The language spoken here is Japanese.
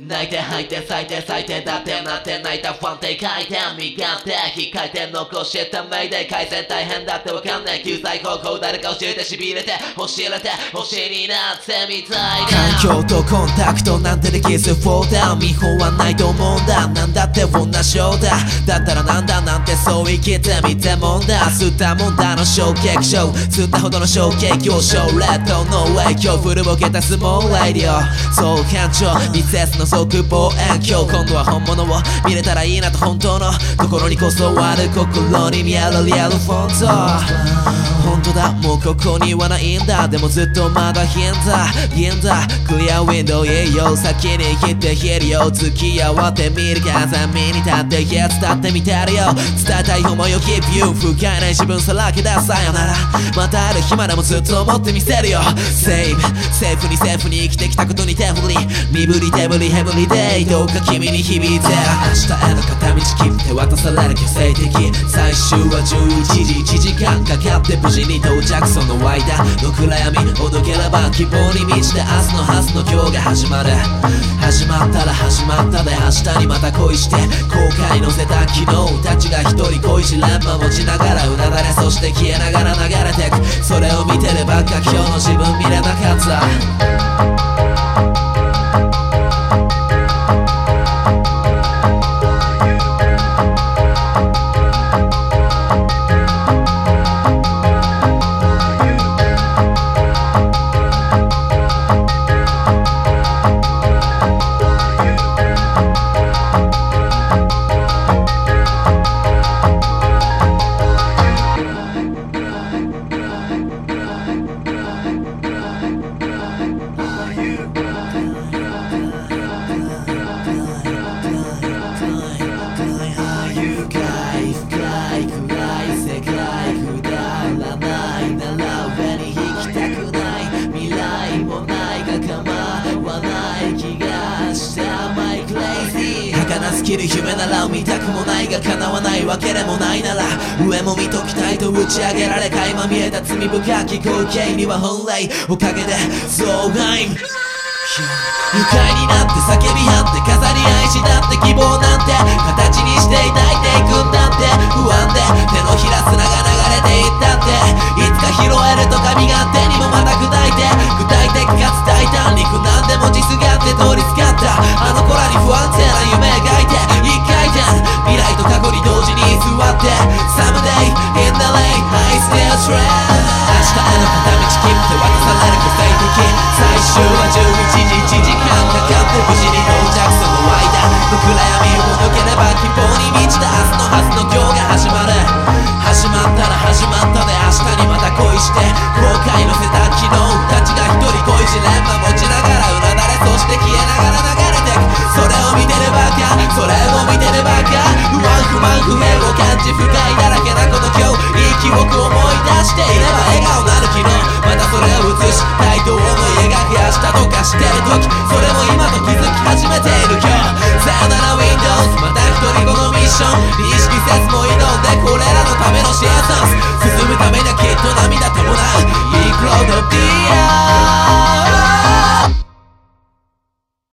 泣いて吐いて咲いて咲いてだってなって泣いたファンって書いて身勝手控えて残したメイで改善大変だってわかんない救済方法誰か教えて痺れて教えれて星になってみたいな環境とコンタクトなんてできずフォーダー見本はないと思うんだ。なんだって同じようだだったらなんだなんてそう生きてみてもんだ。吸ったもんだの小劇場吸ったほどの小劇場小レッドの影響古ぼけたスモールラディオ。そう感情。ミセスの即望遠鏡今度は本物を見れたらいいなと本当の心にこそある心に見えるリアルフォント。本当だもうここにはないんだ。でもずっとまだ変だ。変だ。クリアウィンドウへよ先に来てヘリを付き合わってみる風見に立ってやつだってみてるよ。伝えたい思いを keep you 不甲斐ない自分さらけださよなら。またある日までもずっと思ってみせるよ。Save セーフにセーフに生きてきたことに手身振り手振りヘブリデイどうか君に響いて。明日への片道切って渡される虚勢的。最終は11時1時間かかって無事に到着。その間の暗闇ほどければ希望に満ちて明日の明日の今日が始まる。始まったら始まったで明日にまた恋して。後悔乗せた昨日たちが一人恋し連覇持ちながらうなだれ。そして儚すぎる夢なら見たくもないが叶わないわけでもないなら上も見ときたいと打ち上げられ垣間見えた罪深き光景には本来おかげで増害愉快になって叫び合って飾り合いしだって希望なんて形にして抱いていくんだって不安で手のひら砂が流れていったっていつか拾えるとか身勝手にもまた砕いて具体的かつ大胆に苦難でも実がって通り使った。あの子らに不安定な夢描いて同時に座って Someday in the lane I still train 明日への片道切符渡される個性的最終は11時1時間かか不甲斐だらけなこの今日いい記憶を思い出していれば笑顔なる昨日またそれを映し態度を思い描き明日とかしてる時。それも今と気づき始めている今日。さよなら Windows また一人このミッション。意識せ